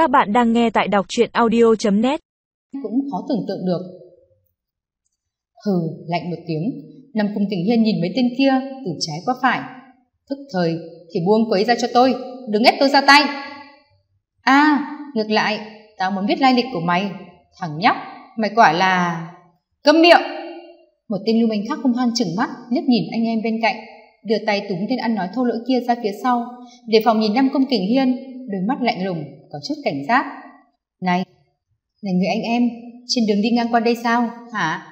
Các bạn đang nghe tại đọc truyện audio.net Cũng khó tưởng tượng được. Hừ, lạnh một tiếng, nằm cùng tỉnh hiên nhìn mấy tên kia từ trái qua phải. Tức thời thì buông quấy ra cho tôi, đừng ép tôi ra tay. À, ngược lại, tao muốn biết lai lịch của mày. Thằng nhóc, mày quả là... Câm miệng! Một tên lưu manh khác hung hăng chừng mắt, liếc nhìn anh em bên cạnh, đưa tay túm tên ăn nói thô lỗ kia ra phía sau, để phòng nhìn năm công kình hiên, đôi mắt lạnh lùng, có chút cảnh giác. Này, này người anh em, trên đường đi ngang qua đây sao, hả?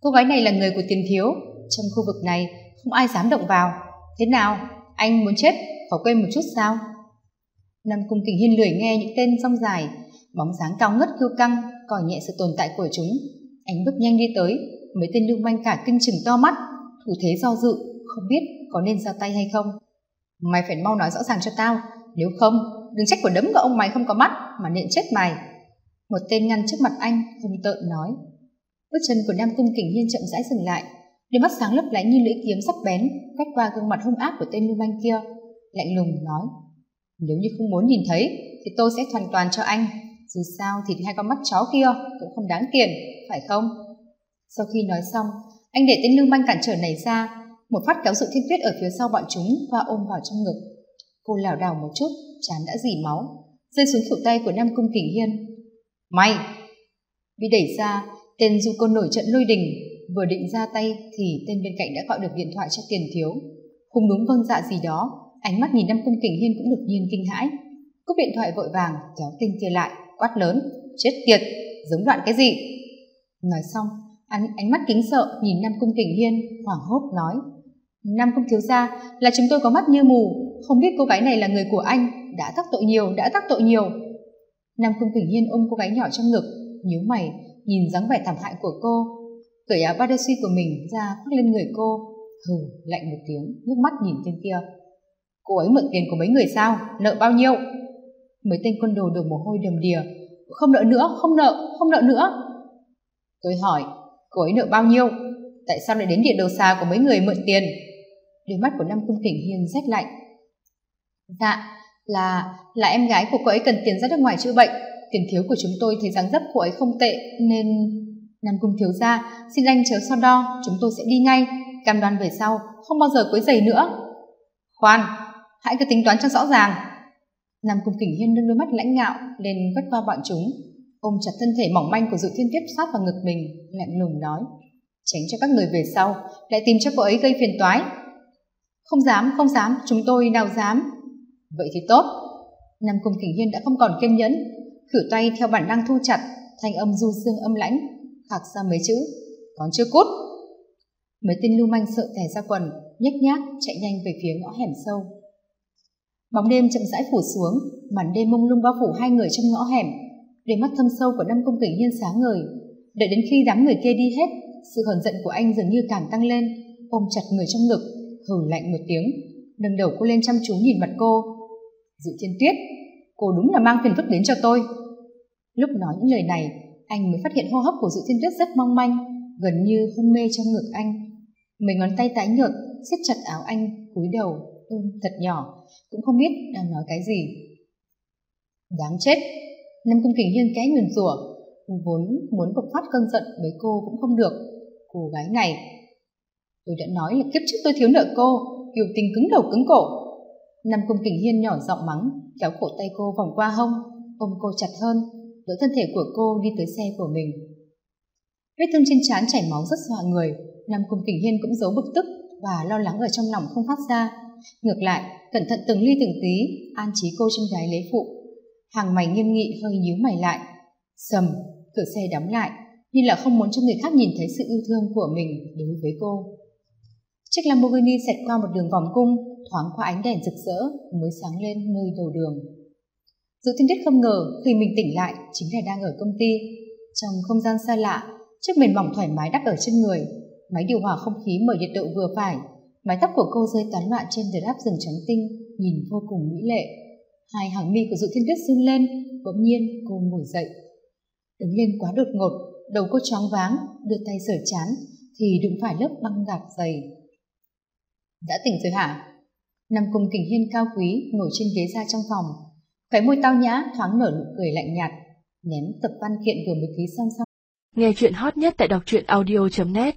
Cô gái này là người của tiền thiếu, trong khu vực này không ai dám động vào. Thế nào, anh muốn chết, khó quên một chút sao? Nam Cung Kình Hiên lười nghe những tên rong dài, bóng dáng cao ngất kiêu căng, còi nhẹ sự tồn tại của chúng. Anh bước nhanh đi tới, mấy tên lưu manh cả kinh chừng to mắt, thủ thế do dự, không biết có nên ra tay hay không. Mày phải mau nói rõ ràng cho tao, nếu không, đừng trách của đấm của ông mày không có mắt mà nện chết mày. Một tên ngăn trước mặt anh, hung tợn nói. Bước chân của Nam Cung Kình Hiên chậm rãi dừng lại, đôi mắt sáng lấp lánh như lưỡi kiếm sắc bén, quét qua gương mặt hung ác của tên lưu manh kia, lạnh lùng nói: nếu như không muốn nhìn thấy thì tôi sẽ hoàn toàn cho anh. Dù sao thì hai con mắt chó kia cũng không đáng tiền phải không? Sau khi nói xong anh để tên lương manh cản trở này ra một phát kéo sự thiên tuyết ở phía sau bọn chúng và ôm vào trong ngực cô lảo đảo một chút chán đã dỉ máu rơi xuống khỉu tay của nam cung kình hiên. Mày! Bị đẩy ra tên du côn nổi trận lôi đình vừa định ra tay thì tên bên cạnh đã gọi được điện thoại cho tiền thiếu. Không đúng vâng dạ gì đó ánh mắt nhìn nam cung kình hiên cũng đột nhiên kinh hãi. Cúp điện thoại vội vàng kéo tên kia lại quát lớn chết tiệt giống đoạn cái gì? Nói xong ánh, ánh mắt kính sợ nhìn nam cung kình hiên hoảng hốt nói nam cung thiếu gia là chúng tôi có mắt như mù không biết cô gái này là người của anh, đã tác tội nhiều, đã tác tội nhiều. Nam cung kình hiên ôm cô gái nhỏ trong ngực, nhíu mày, nhìn dáng vẻ thảm hại của cô. Cởi áo ba của mình ra, khoác lên người cô. Hừ, lạnh một tiếng, nước mắt nhìn tên kia. Cô ấy mượn tiền của mấy người sao? Nợ bao nhiêu? Mấy tên quân đồ đổ mồ hôi đầm đìa. Không nợ nữa, không nợ không nợ nữa. Tôi hỏi, cô ấy nợ bao nhiêu? Tại sao lại đến địa đầu xa của mấy người mượn tiền? Đôi mắt của nam cung kình hiên rét lạnh dạ là là em gái của cô ấy cần tiền ra nước ngoài chữa bệnh. Tiền thiếu của chúng tôi thấy dáng dấp của ấy không tệ, nên nam cung thiếu gia. Xin anh chớ so đo, chúng tôi sẽ đi ngay. Cam đoan về sau, không bao giờ quấy giày nữa. Khoan, hãy cứ tính toán cho rõ ràng. Nam cung kình hiên nâng đôi mắt lãnh ngạo lên quét qua bọn chúng. Ôm chặt thân thể mỏng manh của dự thiên Tiếp sát vào ngực mình, lạnh lùng nói. Tránh cho các người về sau, lại tìm cho cô ấy gây phiền toái. Không dám không dám, chúng tôi nào dám vậy thì tốt. Nam cung kình hiên đã không còn kiên nhẫn, khử tay theo bản năng thu chặt, thanh âm du dương âm lãnh khạc ra mấy chữ, còn chưa cút. Mấy tên lưu manh sợ tè ra quần, nhếch nhác chạy nhanh về phía ngõ hẻm sâu. Bóng đêm chậm rãi phủ xuống, màn đêm mông lung bao phủ hai người trong ngõ hẻm. Đôi mắt thâm sâu của năm công kình hiên sáng ngời, đợi đến khi đám người kia đi hết, sự hờn giận của anh dường như càng tăng lên, ôm chặt người trong ngực, hừ lạnh một tiếng. Nâng đầu cô lên chăm chú nhìn mặt cô dự thiên tuyết, cô đúng là mang phiền phức đến cho tôi. Lúc nói những lời này, anh mới phát hiện hô hấp của dự thiên tuyết rất mong manh, gần như hôn mê trong ngực anh. Mấy ngón tay tái nhợt, siết chặt áo anh, cúi đầu, ôm thật nhỏ, cũng không biết đang nói cái gì. Đáng chết năm cung kình hiên cái nguyền rủa, vốn muốn bộc phát cơn giận với cô cũng không được. Cô gái này, tôi đã nói là kiếp trước tôi thiếu nợ cô kiều tình cứng đầu cứng cổ. Nam cung kình hiên nhỏ giọng mắng, kéo cổ tay cô vòng qua hông, ôm cô chặt hơn, đỡ thân thể của cô đi tới xe của mình. Vết thương trên trán chảy máu rất dọa người, nam cung kình hiên cũng giấu bực tức và lo lắng ở trong lòng không phát ra. Ngược lại, cẩn thận từng ly từng tí, an trí cô trong gái lễ phụ. Hàng mày nghiêm nghị hơi nhíu mày lại. Sầm, cửa xe đóng lại như là không muốn cho người khác nhìn thấy sự yêu thương của mình đối với cô. Chiếc lamborghini xẹt qua một đường vòng cung thoáng qua ánh đèn rực rỡ mới sáng lên nơi đầu đường. Dự thiên tuyết không ngờ khi mình tỉnh lại chính là đang ở công ty, trong không gian xa lạ, chiếc mền mỏng thoải mái đắp ở trên người, máy điều hòa không khí mở nhiệt độ vừa phải, mái tóc của cô rơi tán loạn trên đợt áp rừng trắng tinh nhìn vô cùng mỹ lệ. Hai hàng mi của dụ thiên tuyết run lên, bỗng nhiên cô ngồi dậy. Đứng lên quá đột ngột, đầu cô choáng váng, đưa tay sờ chán thì đụng phải lớp băng gạc dày. Đã tỉnh rồi hả? Nằm cùng kình hiên cao quý ngồi trên ghế ra trong phòng. Khóe môi tao nhã thoáng nở nụ cười lạnh nhạt, ném tập văn kiện vừa mới ký xong xong. Nghe chuyện hot nhất tại đọc truyện audio.net